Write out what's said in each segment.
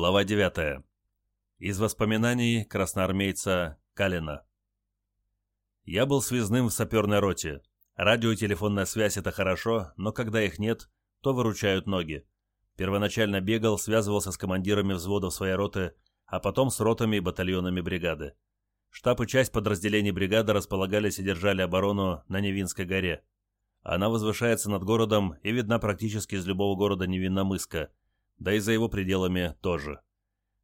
Глава 9. Из воспоминаний красноармейца Калина. Я был связным в саперной роте. Радио и телефонная связь — это хорошо, но когда их нет, то выручают ноги. Первоначально бегал, связывался с командирами взводов своей роты, а потом с ротами и батальонами бригады. Штаб и часть подразделений бригады располагались и держали оборону на Невинской горе. Она возвышается над городом и видна практически из любого города Невинномыска — да и за его пределами тоже.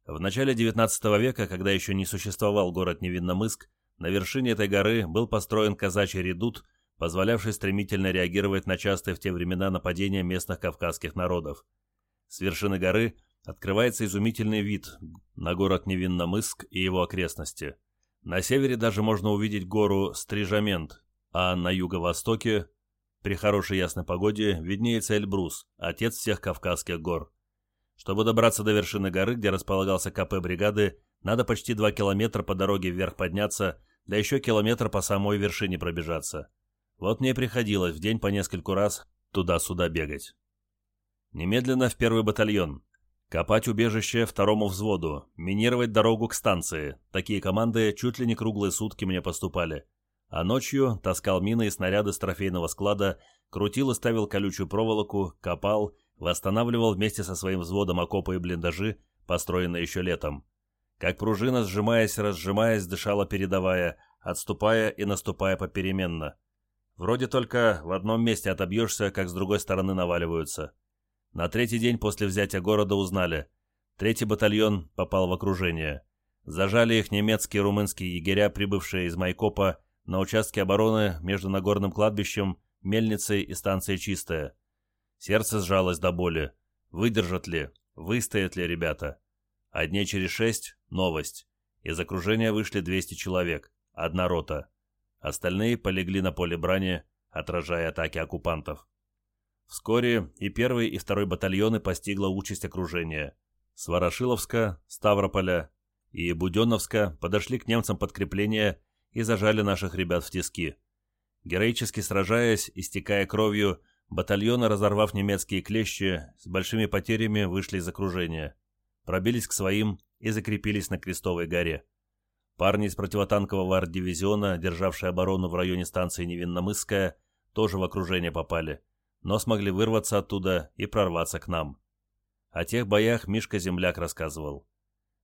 В начале XIX века, когда еще не существовал город Невинномыск, на вершине этой горы был построен казачий редут, позволявший стремительно реагировать на частые в те времена нападения местных кавказских народов. С вершины горы открывается изумительный вид на город Невинномыск и его окрестности. На севере даже можно увидеть гору Стрижамент, а на юго-востоке, при хорошей ясной погоде, виднеется Эльбрус, отец всех Кавказских гор. Чтобы добраться до вершины горы, где располагался КП бригады, надо почти два километра по дороге вверх подняться, да еще километр по самой вершине пробежаться. Вот мне приходилось в день по нескольку раз туда-сюда бегать. Немедленно в первый батальон. Копать убежище второму взводу, минировать дорогу к станции. Такие команды чуть ли не круглые сутки мне поступали. А ночью таскал мины и снаряды с трофейного склада, крутил и ставил колючую проволоку, копал восстанавливал вместе со своим взводом окопы и блиндажи, построенные еще летом. Как пружина, сжимаясь разжимаясь, дышала передовая, отступая и наступая попеременно. Вроде только в одном месте отобьешься, как с другой стороны наваливаются. На третий день после взятия города узнали. Третий батальон попал в окружение. Зажали их немецкие и румынские егеря, прибывшие из Майкопа на участке обороны между Нагорным кладбищем, Мельницей и станцией Чистая. Сердце сжалось до боли. Выдержат ли? Выстоят ли ребята? А дней через шесть — новость. Из окружения вышли 200 человек. Одна рота. Остальные полегли на поле брани, отражая атаки оккупантов. Вскоре и первый, и второй батальоны постигла участь окружения. С Ворошиловска, Ставрополя и Буденновска подошли к немцам подкрепления и зажали наших ребят в тиски. Героически сражаясь, истекая кровью, Батальоны, разорвав немецкие клещи, с большими потерями вышли из окружения, пробились к своим и закрепились на Крестовой горе. Парни из противотанкового арт-дивизиона, державшие оборону в районе станции Невинномысская, тоже в окружение попали, но смогли вырваться оттуда и прорваться к нам. О тех боях Мишка Земляк рассказывал.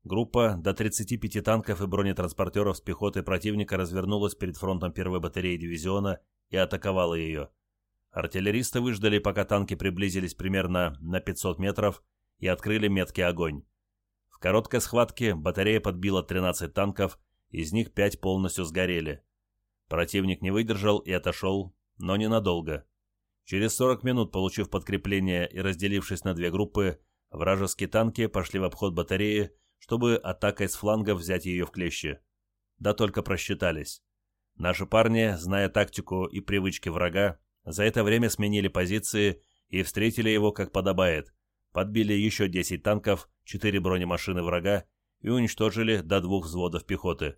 Группа до 35 танков и бронетранспортеров с пехотой противника развернулась перед фронтом первой батареи дивизиона и атаковала ее. Артиллеристы выждали, пока танки приблизились примерно на 500 метров и открыли меткий огонь. В короткой схватке батарея подбила 13 танков, из них 5 полностью сгорели. Противник не выдержал и отошел, но ненадолго. Через 40 минут, получив подкрепление и разделившись на две группы, вражеские танки пошли в обход батареи, чтобы атакой с флангов взять ее в клещи. Да только просчитались. Наши парни, зная тактику и привычки врага, за это время сменили позиции и встретили его как подобает. Подбили еще 10 танков, 4 бронемашины врага и уничтожили до двух взводов пехоты.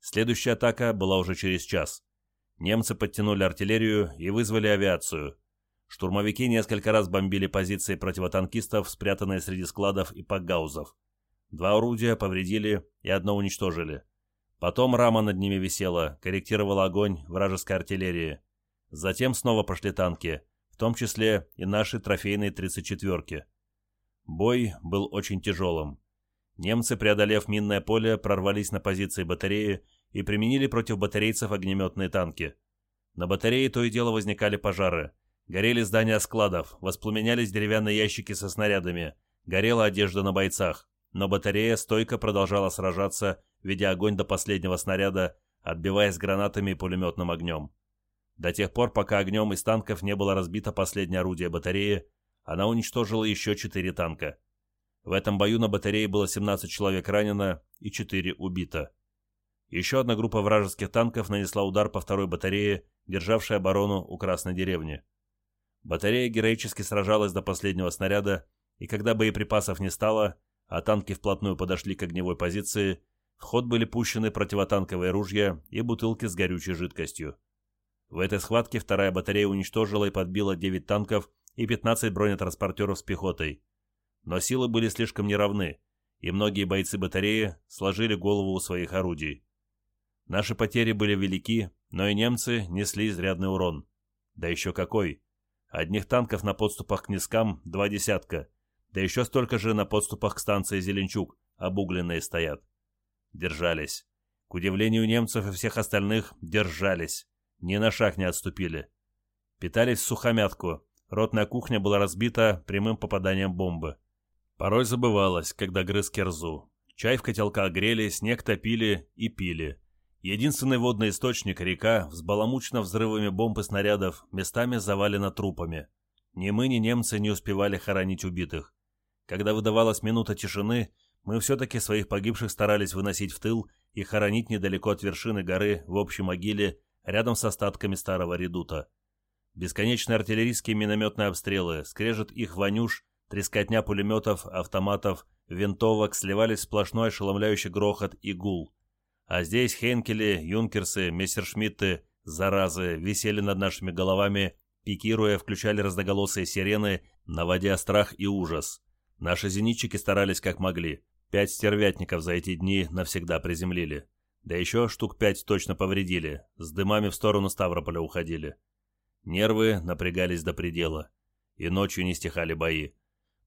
Следующая атака была уже через час. Немцы подтянули артиллерию и вызвали авиацию. Штурмовики несколько раз бомбили позиции противотанкистов, спрятанные среди складов и пакгаузов. Два орудия повредили и одно уничтожили. Потом рама над ними висела, корректировала огонь вражеской артиллерии. Затем снова пошли танки, в том числе и наши трофейные 34-ки. Бой был очень тяжелым. Немцы, преодолев минное поле, прорвались на позиции батареи и применили против батарейцев огнеметные танки. На батарее то и дело возникали пожары. Горели здания складов, воспламенялись деревянные ящики со снарядами, горела одежда на бойцах. Но батарея стойко продолжала сражаться, ведя огонь до последнего снаряда, отбиваясь гранатами и пулеметным огнем. До тех пор, пока огнем из танков не было разбито последнее орудие батареи, она уничтожила еще четыре танка. В этом бою на батарее было 17 человек ранено и 4 убито. Еще одна группа вражеских танков нанесла удар по второй батарее, державшей оборону у Красной деревни. Батарея героически сражалась до последнего снаряда, и когда боеприпасов не стало, а танки вплотную подошли к огневой позиции, в ход были пущены противотанковые ружья и бутылки с горючей жидкостью. В этой схватке вторая батарея уничтожила и подбила 9 танков и 15 бронетранспортеров с пехотой. Но силы были слишком неравны, и многие бойцы батареи сложили голову у своих орудий. Наши потери были велики, но и немцы несли изрядный урон. Да еще какой! Одних танков на подступах к Низкам два десятка, да еще столько же на подступах к станции Зеленчук, обугленные стоят. Держались. К удивлению немцев и всех остальных, держались. Ни на шаг не отступили. Питались сухомятку. Ротная кухня была разбита прямым попаданием бомбы. Порой забывалось, когда грыз керзу. Чай в котелках грели, снег топили и пили. Единственный водный источник, река, взбаламучена взрывами бомб и снарядов, местами завалена трупами. Ни мы, ни немцы не успевали хоронить убитых. Когда выдавалась минута тишины, мы все-таки своих погибших старались выносить в тыл и хоронить недалеко от вершины горы в общей могиле рядом с остатками старого редута. Бесконечные артиллерийские минометные обстрелы, скрежет их вонюш, трескотня пулеметов, автоматов, винтовок сливались в сплошной ошеломляющий грохот и гул. А здесь Хенкели, Юнкерсы, Мессершмитты, заразы, висели над нашими головами, пикируя, включали разноголосые сирены, наводя страх и ужас. Наши зенитчики старались как могли. Пять стервятников за эти дни навсегда приземлили. Да еще штук пять точно повредили, с дымами в сторону Ставрополя уходили. Нервы напрягались до предела. И ночью не стихали бои.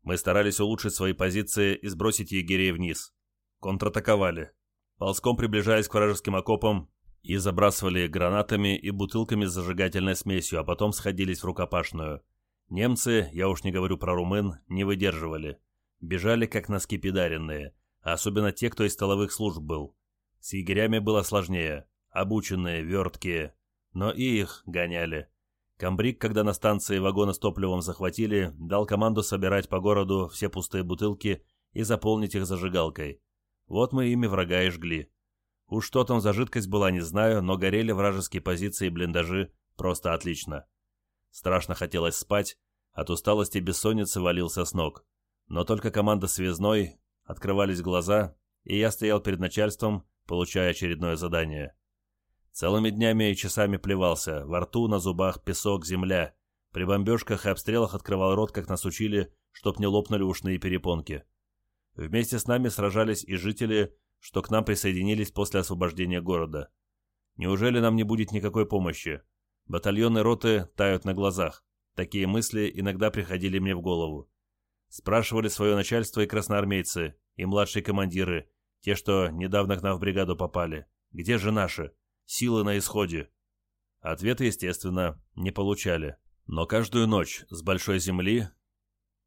Мы старались улучшить свои позиции и сбросить егерей вниз. Контратаковали. Ползком приближаясь к вражеским окопам и забрасывали гранатами и бутылками с зажигательной смесью, а потом сходились в рукопашную. Немцы, я уж не говорю про румын, не выдерживали. Бежали как носки пидаренные, особенно те, кто из столовых служб был. С егерями было сложнее, обученные, верткие, но и их гоняли. Камбрик, когда на станции вагоны с топливом захватили, дал команду собирать по городу все пустые бутылки и заполнить их зажигалкой. Вот мы ими врага и жгли. Уж что там за жидкость была, не знаю, но горели вражеские позиции и блиндажи просто отлично. Страшно хотелось спать, от усталости бессонницы валился с ног. Но только команда связной, открывались глаза, и я стоял перед начальством, получая очередное задание. Целыми днями и часами плевался, во рту, на зубах песок, земля. При бомбежках и обстрелах открывал рот, как нас учили, чтоб не лопнули ушные перепонки. Вместе с нами сражались и жители, что к нам присоединились после освобождения города. Неужели нам не будет никакой помощи? Батальоны роты тают на глазах. Такие мысли иногда приходили мне в голову. Спрашивали свое начальство и красноармейцы, и младшие командиры, те, что недавно к нам в бригаду попали. Где же наши? Силы на исходе. Ответы, естественно, не получали. Но каждую ночь с большой земли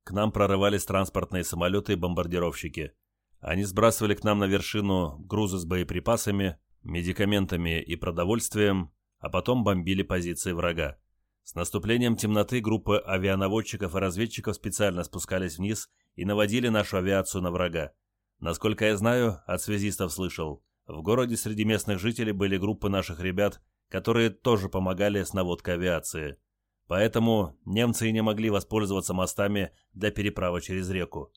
к нам прорывались транспортные самолеты и бомбардировщики. Они сбрасывали к нам на вершину грузы с боеприпасами, медикаментами и продовольствием, а потом бомбили позиции врага. С наступлением темноты группы авианаводчиков и разведчиков специально спускались вниз и наводили нашу авиацию на врага. Насколько я знаю, от связистов слышал, в городе среди местных жителей были группы наших ребят, которые тоже помогали с наводкой авиации. Поэтому немцы и не могли воспользоваться мостами для переправы через реку.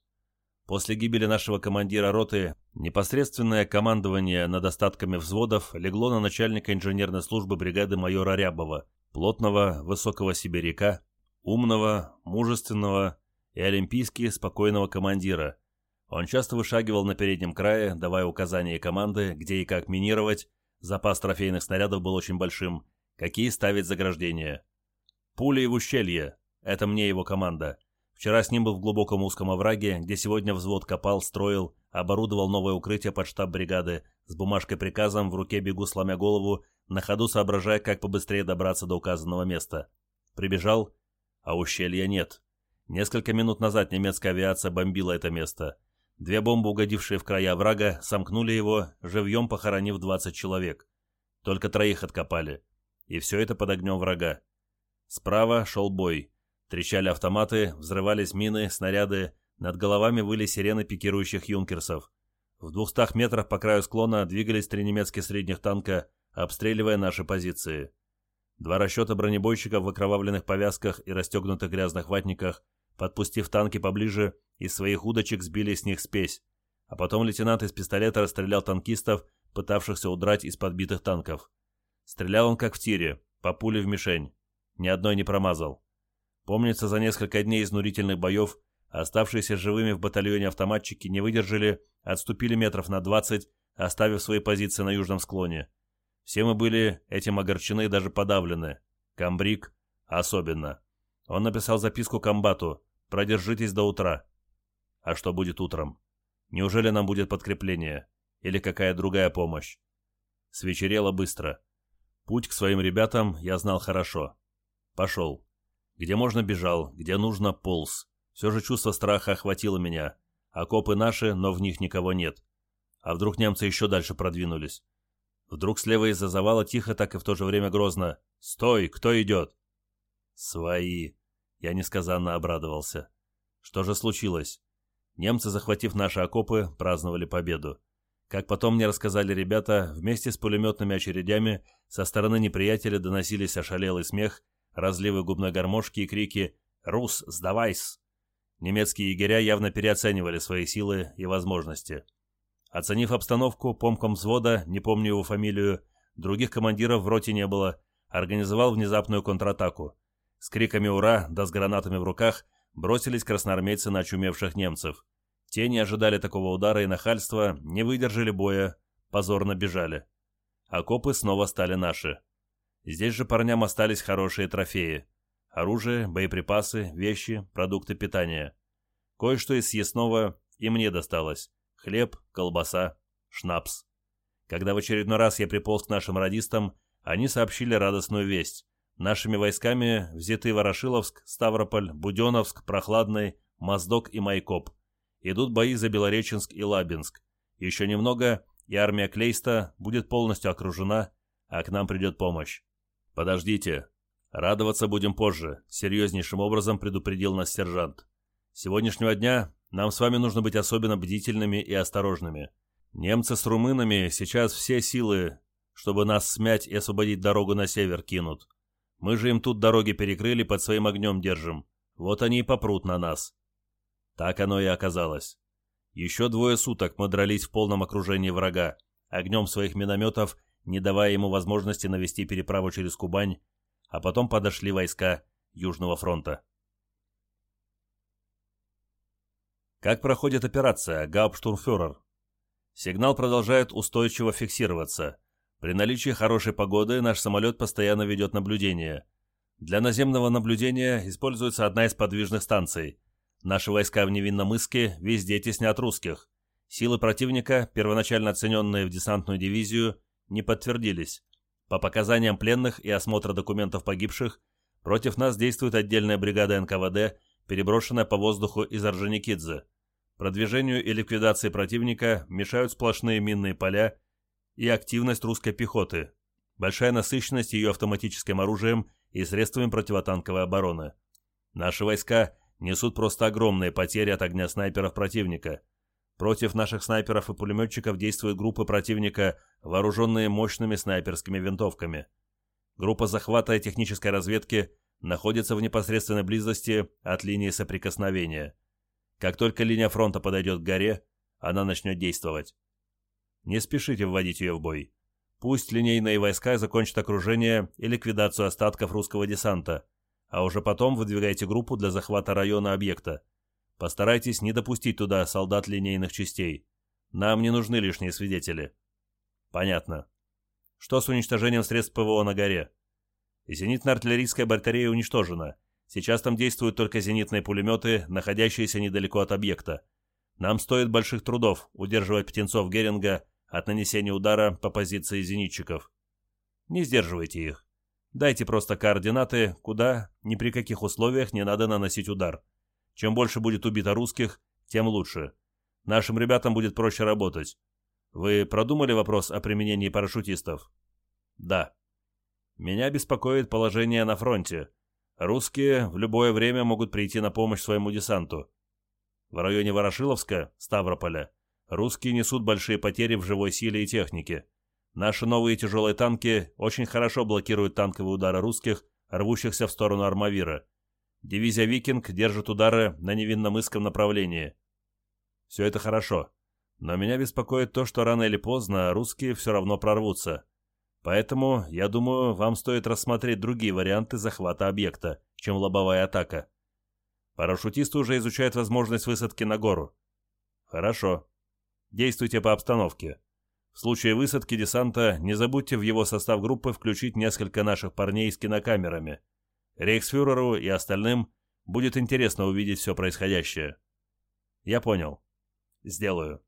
После гибели нашего командира роты непосредственное командование над остатками взводов легло на начальника инженерной службы бригады майора Рябова, плотного, высокого сибиряка, умного, мужественного и олимпийски спокойного командира. Он часто вышагивал на переднем крае, давая указания и команды, где и как минировать, запас трофейных снарядов был очень большим, какие ставить заграждения. «Пули в ущелье» — это мне его команда. Вчера с ним был в глубоком узком овраге, где сегодня взвод копал, строил, оборудовал новое укрытие под штаб бригады, с бумажкой приказом в руке бегу, сломя голову, на ходу соображая, как побыстрее добраться до указанного места. Прибежал, а ущелья нет. Несколько минут назад немецкая авиация бомбила это место. Две бомбы, угодившие в края врага, сомкнули его, живьем похоронив 20 человек. Только троих откопали. И все это под огнем врага. Справа шел бой. Трещали автоматы, взрывались мины, снаряды, над головами выли сирены пикирующих юнкерсов. В двухстах метрах по краю склона двигались три немецких средних танка, обстреливая наши позиции. Два расчета бронебойщиков в окровавленных повязках и расстегнутых грязных ватниках, подпустив танки поближе, из своих удочек сбили с них спесь, а потом лейтенант из пистолета расстрелял танкистов, пытавшихся удрать из подбитых танков. Стрелял он как в тире, по пуле в мишень. Ни одной не промазал. Помнится, за несколько дней изнурительных боев оставшиеся живыми в батальоне автоматчики не выдержали, отступили метров на 20, оставив свои позиции на южном склоне. Все мы были этим огорчены и даже подавлены. Камбрик особенно. Он написал записку комбату «Продержитесь до утра». А что будет утром? Неужели нам будет подкрепление? Или какая другая помощь? Свечерело быстро. Путь к своим ребятам я знал хорошо. Пошел. Где можно бежал, где нужно полз. Все же чувство страха охватило меня. Окопы наши, но в них никого нет. А вдруг немцы еще дальше продвинулись? Вдруг слева из-за завала тихо, так и в то же время грозно. «Стой! Кто идет?» «Свои!» Я несказанно обрадовался. Что же случилось? Немцы, захватив наши окопы, праздновали победу. Как потом мне рассказали ребята, вместе с пулеметными очередями со стороны неприятеля доносились ошалелый смех, разливы губной гармошки и крики «Рус, сдавайс!». Немецкие егеря явно переоценивали свои силы и возможности. Оценив обстановку, помком взвода, не помню его фамилию, других командиров в роте не было, организовал внезапную контратаку. С криками «Ура!» да с гранатами в руках бросились красноармейцы на очумевших немцев. Те не ожидали такого удара и нахальства, не выдержали боя, позорно бежали. Окопы снова стали наши. Здесь же парням остались хорошие трофеи. Оружие, боеприпасы, вещи, продукты питания. Кое-что из съестного и мне досталось хлеб, колбаса, шнапс. Когда в очередной раз я приполз к нашим радистам, они сообщили радостную весть. Нашими войсками взяты Ворошиловск, Ставрополь, Буденновск, Прохладный, Моздок и Майкоп. Идут бои за Белореченск и Лабинск. Еще немного, и армия Клейста будет полностью окружена, а к нам придет помощь. Подождите. Радоваться будем позже, серьезнейшим образом предупредил нас сержант. С сегодняшнего дня нам с вами нужно быть особенно бдительными и осторожными. Немцы с румынами сейчас все силы, чтобы нас смять и освободить дорогу на север, кинут. Мы же им тут дороги перекрыли, под своим огнем держим. Вот они и попрут на нас. Так оно и оказалось. Еще двое суток мы дрались в полном окружении врага, огнем своих минометов, не давая ему возможности навести переправу через Кубань, а потом подошли войска Южного фронта. Как проходит операция, Гауптштурмфюрер? Сигнал продолжает устойчиво фиксироваться. При наличии хорошей погоды наш самолет постоянно ведет наблюдение. Для наземного наблюдения используется одна из подвижных станций. Наши войска в Невинном Иске везде теснят русских. Силы противника, первоначально оцененные в десантную дивизию, не подтвердились. По показаниям пленных и осмотра документов погибших, против нас действует отдельная бригада НКВД, переброшенная по воздуху из Орджоникидзе. Продвижению и ликвидации противника мешают сплошные минные поля и активность русской пехоты, большая насыщенность ее автоматическим оружием и средствами противотанковой обороны. Наши войска несут просто огромные потери от огня снайперов противника. Против наших снайперов и пулеметчиков действуют группы противника, вооруженные мощными снайперскими винтовками. Группа захвата и технической разведки находится в непосредственной близости от линии соприкосновения – как только линия фронта подойдет к горе, она начнет действовать. Не спешите вводить ее в бой. Пусть линейные войска закончат окружение и ликвидацию остатков русского десанта, а уже потом выдвигайте группу для захвата района объекта. Постарайтесь не допустить туда солдат линейных частей. Нам не нужны лишние свидетели. Понятно. Что с уничтожением средств ПВО на горе? Зенитно-артиллерийская батарея уничтожена. Сейчас там действуют только зенитные пулеметы, находящиеся недалеко от объекта. Нам стоит больших трудов удерживать птенцов Геринга от нанесения удара по позиции зенитчиков. Не сдерживайте их. Дайте просто координаты, куда, ни при каких условиях не надо наносить удар. Чем больше будет убито русских, тем лучше. Нашим ребятам будет проще работать. Вы продумали вопрос о применении парашютистов? Да. Меня беспокоит положение на фронте. Русские в любое время могут прийти на помощь своему десанту. В районе Ворошиловска, Ставрополя, русские несут большие потери в живой силе и технике. Наши новые тяжелые танки очень хорошо блокируют танковые удары русских, рвущихся в сторону Армавира. Дивизия «Викинг» держит удары на невинномысском направлении. Все это хорошо. Но меня беспокоит то, что рано или поздно русские все равно прорвутся. Поэтому, я думаю, вам стоит рассмотреть другие варианты захвата объекта, чем лобовая атака. Парашютисты уже изучают возможность высадки на гору. Хорошо. Действуйте по обстановке. В случае высадки десанта не забудьте в его состав группы включить несколько наших парней с кинокамерами. Рейхсфюреру и остальным будет интересно увидеть все происходящее. Я понял. Сделаю.